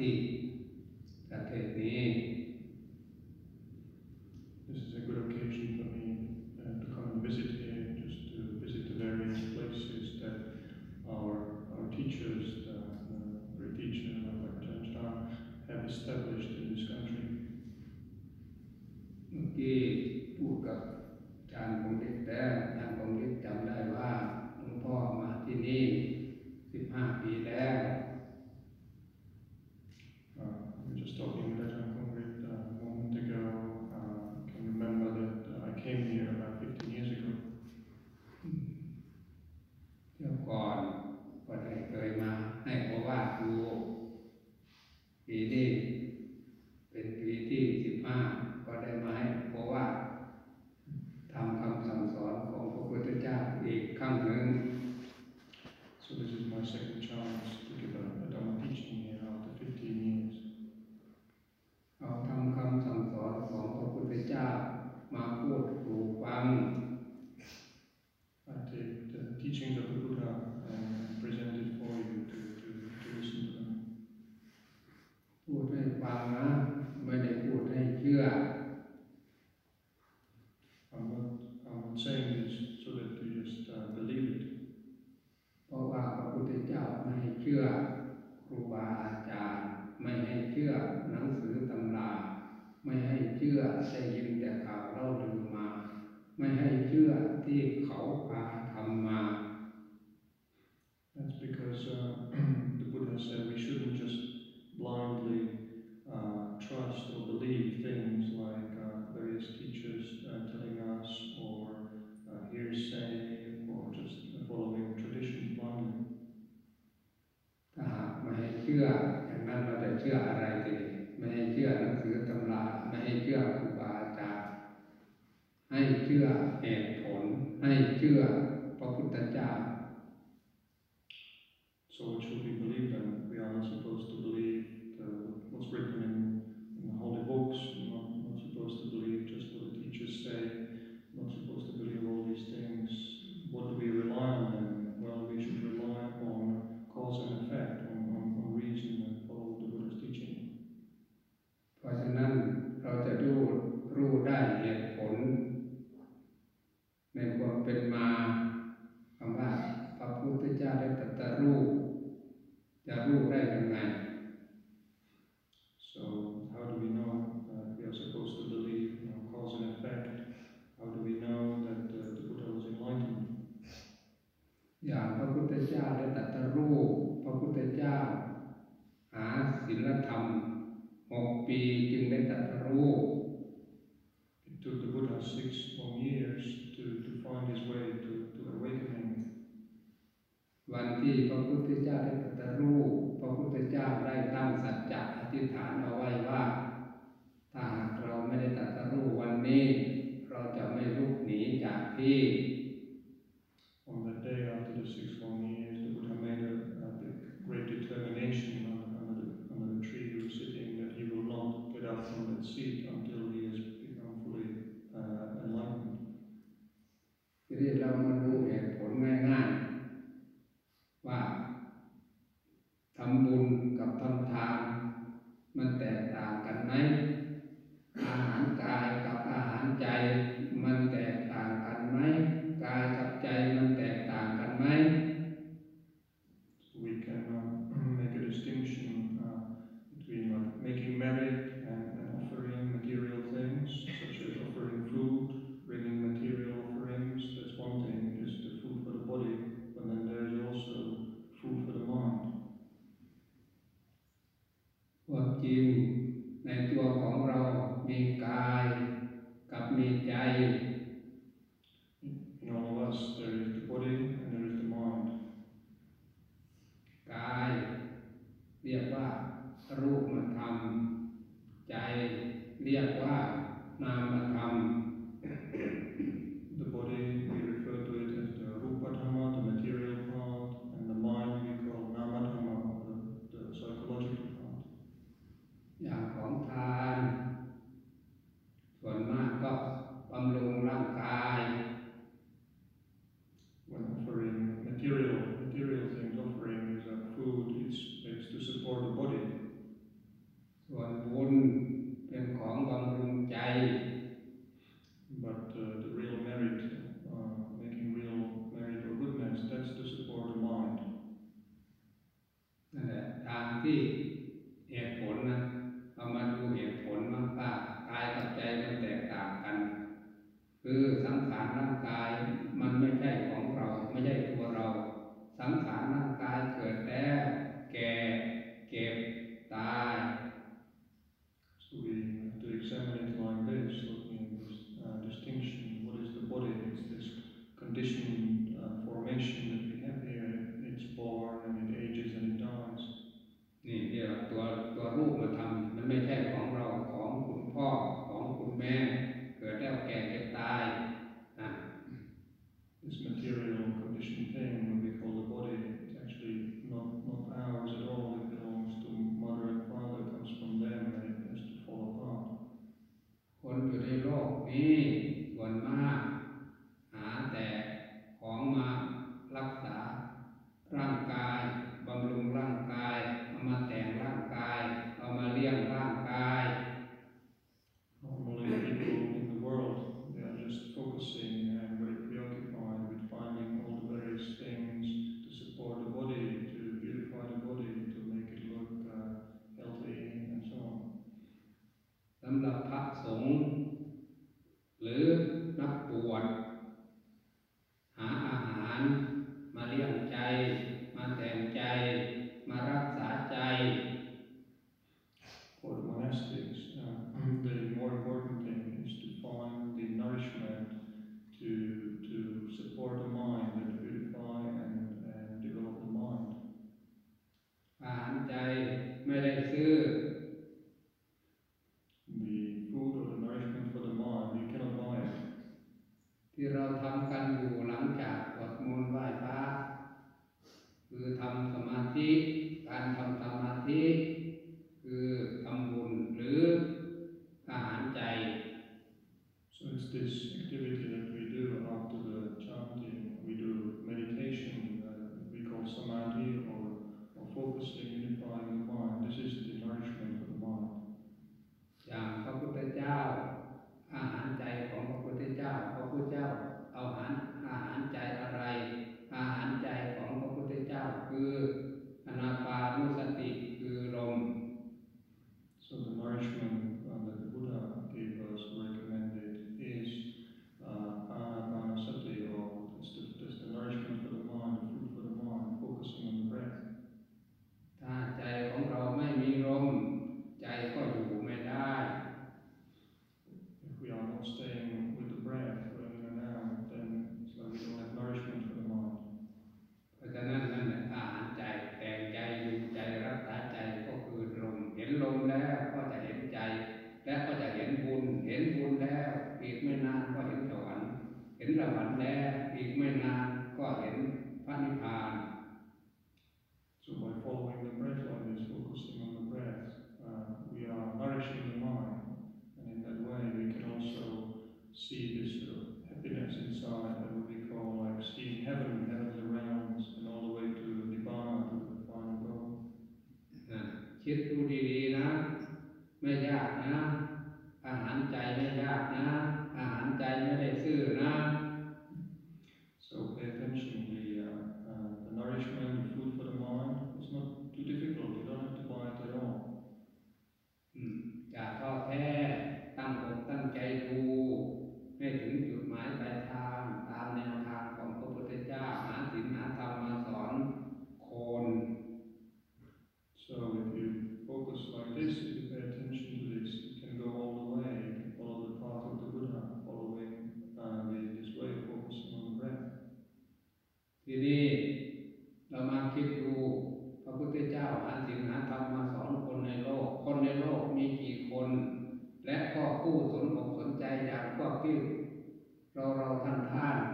ที่ปร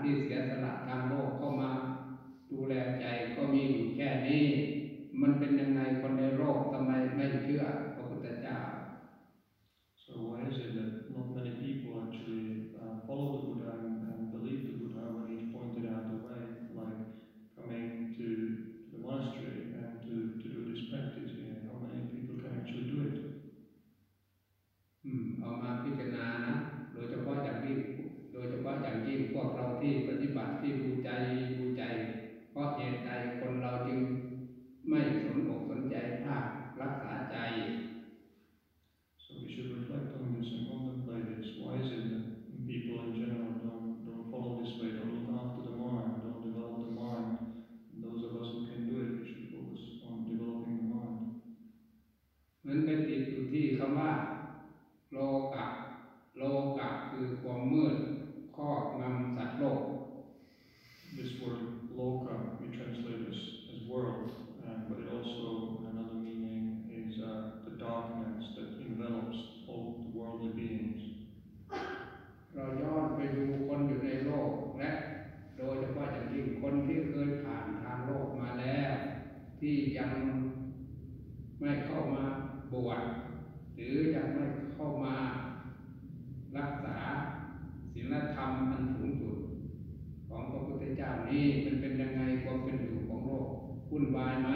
ท่านที่ โลกะ โลกะคือความมืดครอบงำสัตว์โลก This word loka นี่มันเป็นยังไงความเป็นอยู่ของโลกวุ่นวายไหม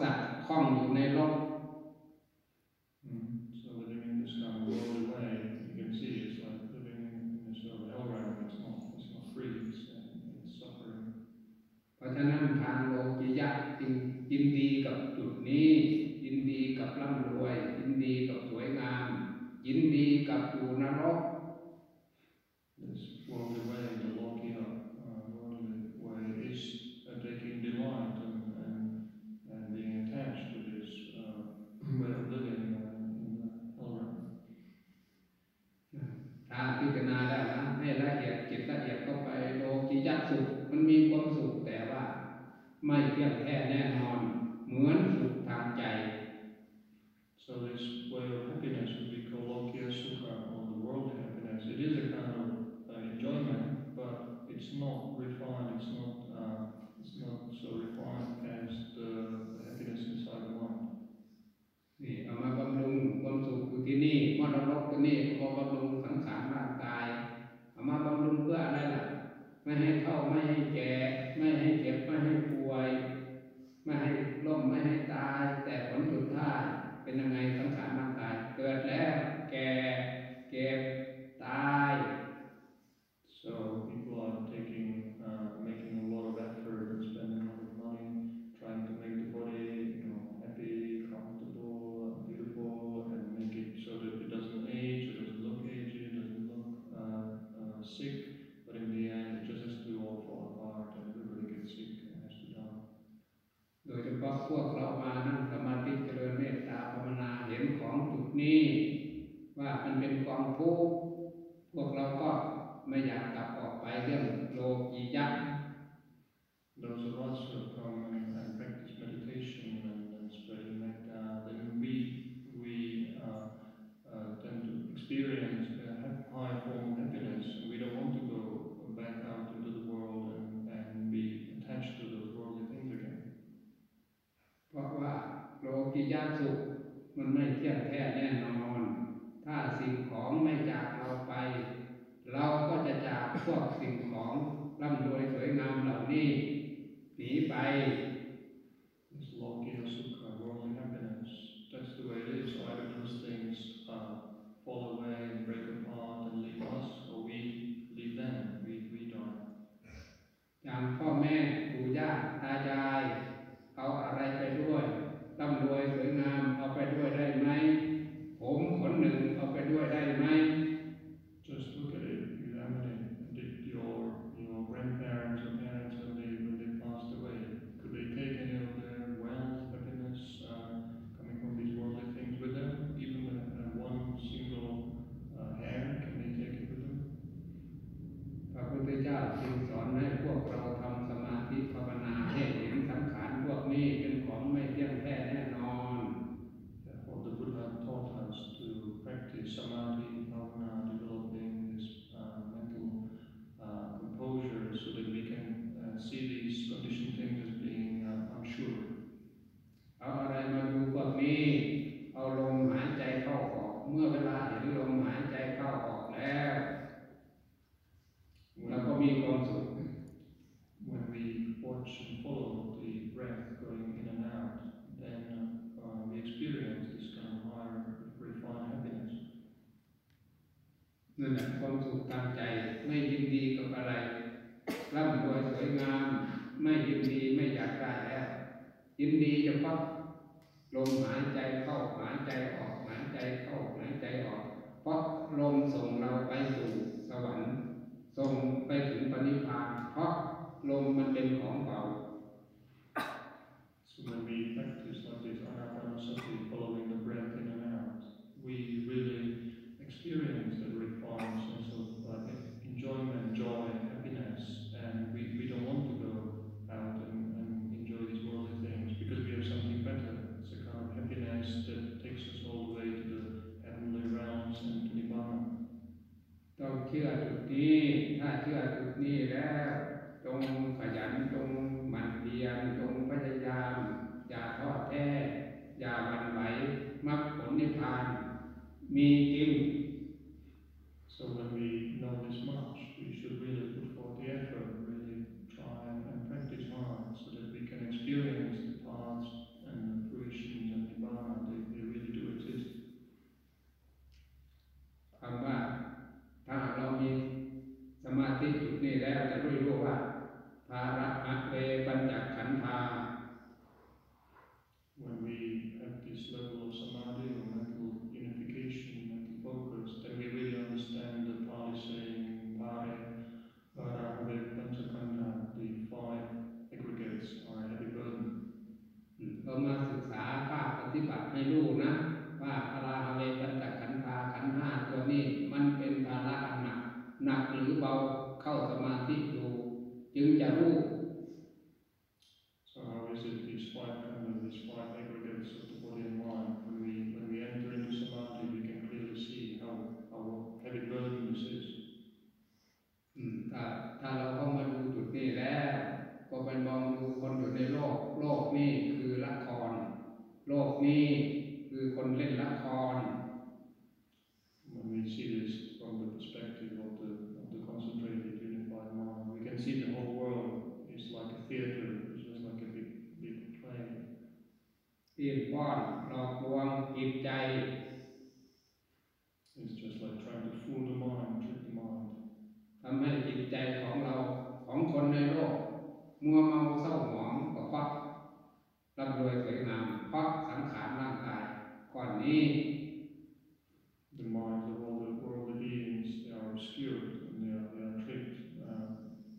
สัตว์ข้องอยู่ในโลก เพราะฉะนั้นทางโลกิยะจึงยินดีกับจุดนี้ ยินดีกับร่ำรวย ยินดีกับสวยงาม ยินดีกับอยู่นรก ไม่ให้เข้าไม่ให้แก่ ไม่ให้เจ็บไม่ให้ป่วย ไม่ให้ล้มไม่ให้ตาย แต่ผลสุดท้ายเป็นยังไงสังขารร่างกายเกิดแล้ว แก่เก็บตาย พวกสิ่งของร่ำรวยสวยงามเหล่านี้หนีไป medium. ถ้าเราก็มาดูจุดนี้แล้ว ก็เป็นมองดูคนอยู่ในโลก โลกนี้คือละคร โลกนี้คือคนเล่นละคร When we see this from the perspective of the of the concentrated unified mind, we can see the whole world is like a theater, it's just like a big big play. ตีนป้อนหลอกลวงจิตใจ It's just like trying to fool the mind, trick the mind. ทำให้จิตใจของ มัวเมาเศร้าหมองก็เพักร่ำรวยสวยงามเพักสังขารร่างกายก่อนนี้ The minds of all the worldly beings are obscured and they are, they are tricked. Uh,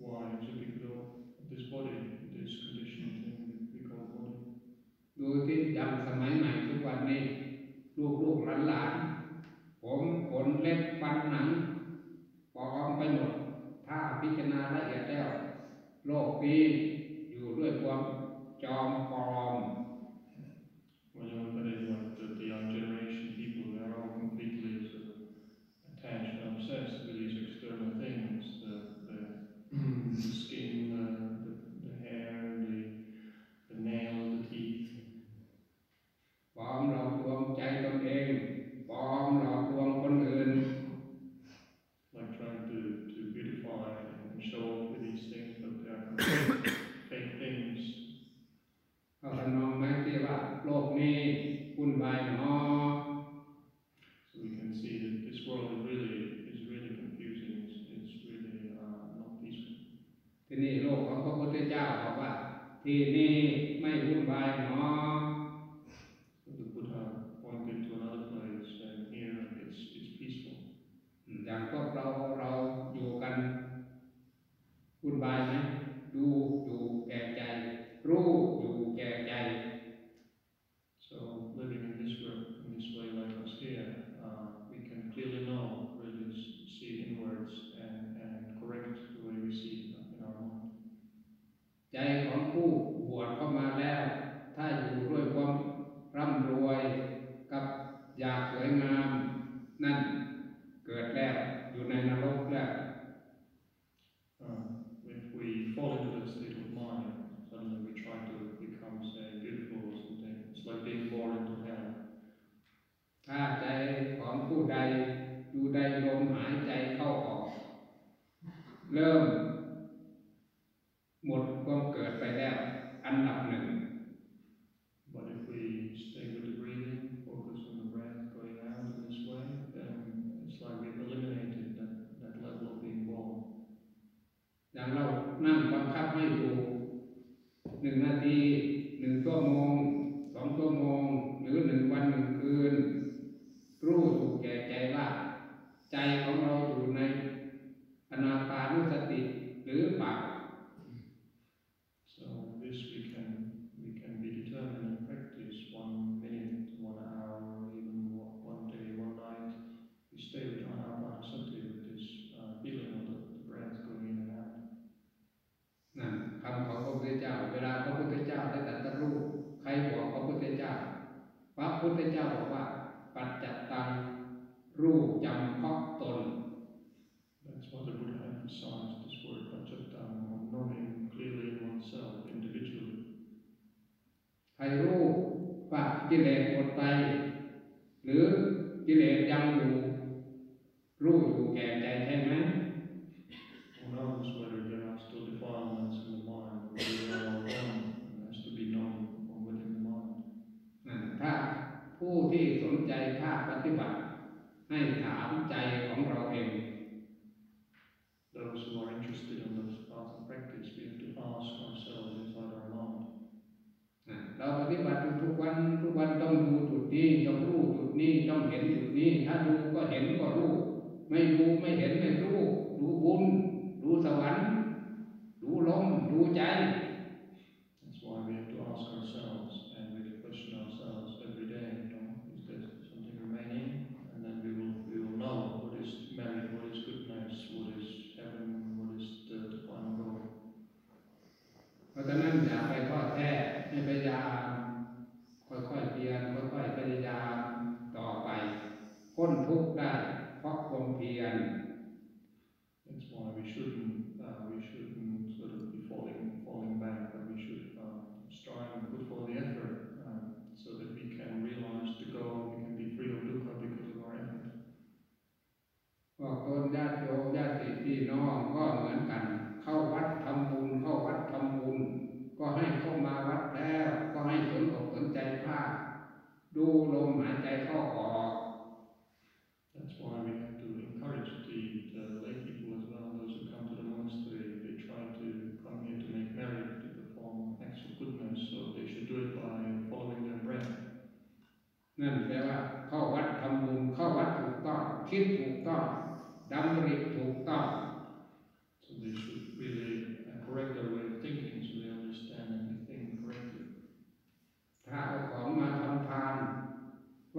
why? So we could this body, this condition thing we call body. ดูที่อย่างสมัยใหม่ทุกวันนี้ ลูกลูกหลานหลานผมขนเล็บฟันหนังปอกออกไปหมด ถ้าพิจารณาละเอียดแล้ว โลกนี้อยู่ด้วยความจอมปลอม พุทธเจ้าบอกว่า ปัจจัตตังรู้จำเพาะตน That's what it would emphasize, this word pachatam, or knowing clearly oneself individually. ใครรู้ว่ากิเลสหมดไปหรือกิเลสยังอยู่รู้อยู่แก่ใจใช่ไหม One knows whether ให้ถามใจของเราเอง Those who are interested in those paths and practice, we have to ask ourselves inside our mind. เราปฏิบัติทุกวันทุกวันต้องดูจุดนี้ต้องรู้จุดนี้ต้องเห็นจุดนี้ ถ้าดูก็เห็นก็รู้ ไม่ดูไม่เห็นไม่รู้ รู้บุญ รู้สวรรค์ รู้ลมรู้ใจ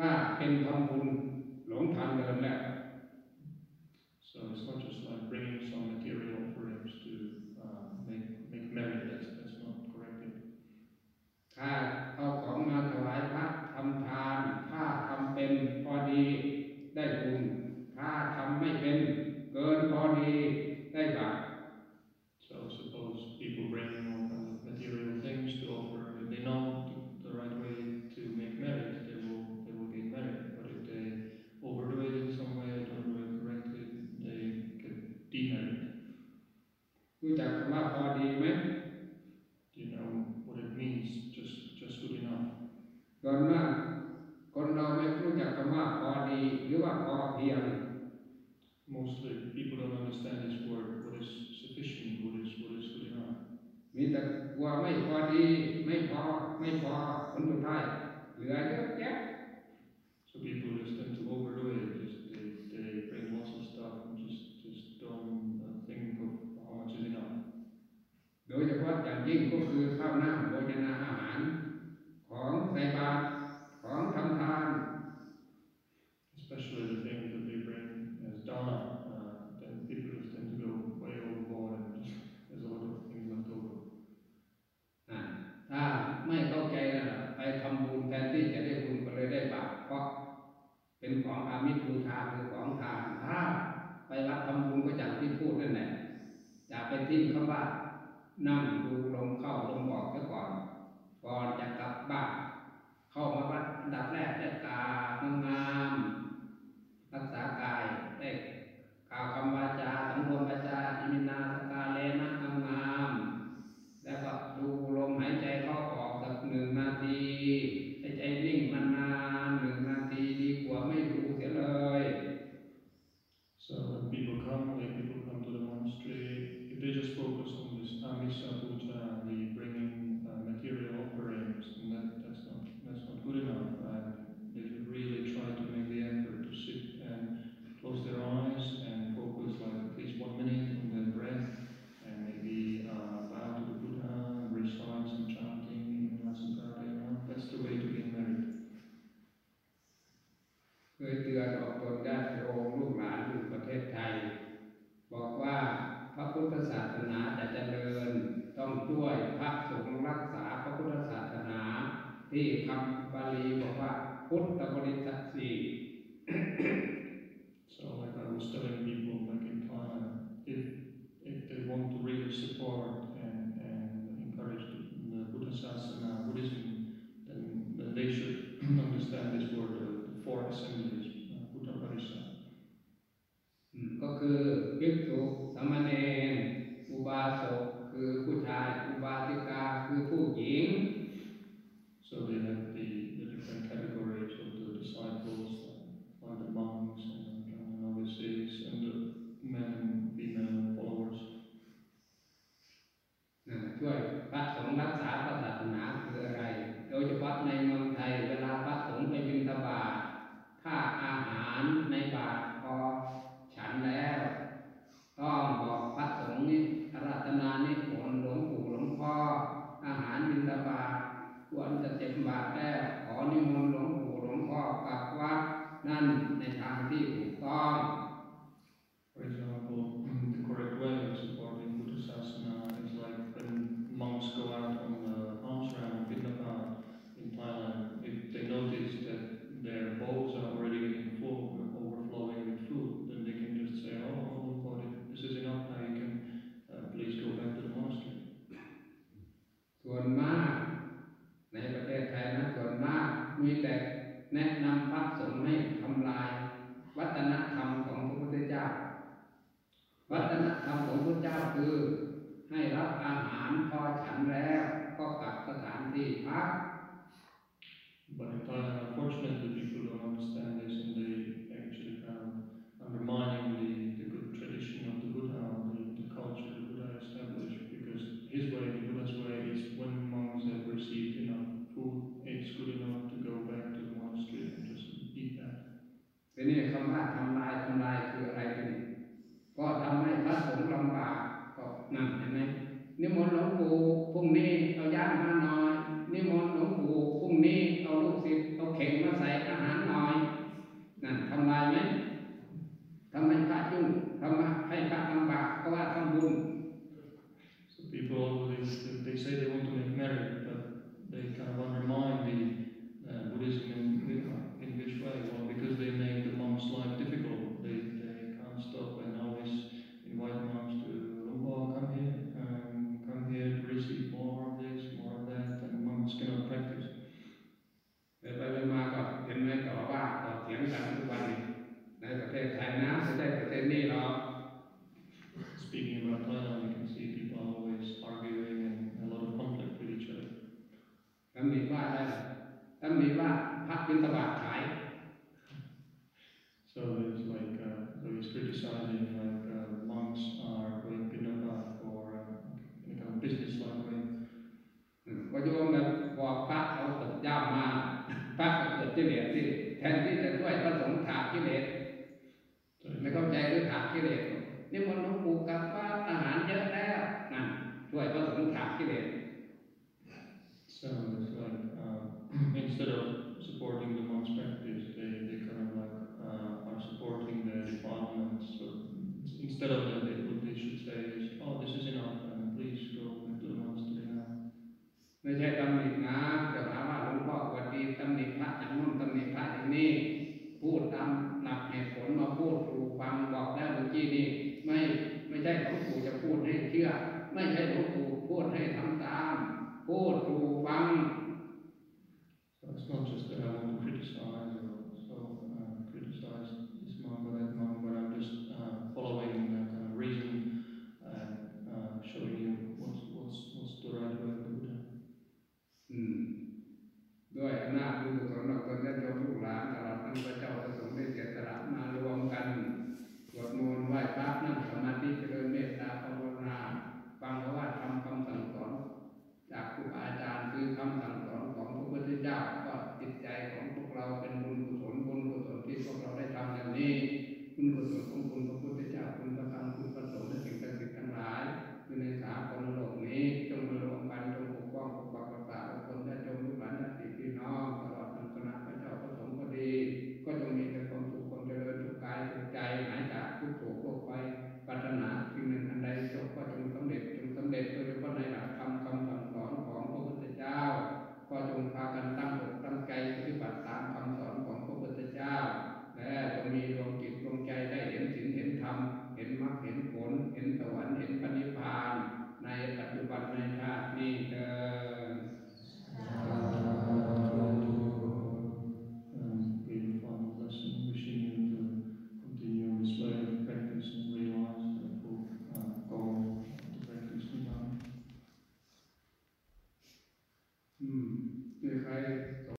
ว่าเป็นทำบุญ นะเห็นไหมนิมนต์หลวงปู่พรุ่งนี้เอาย่ามานอน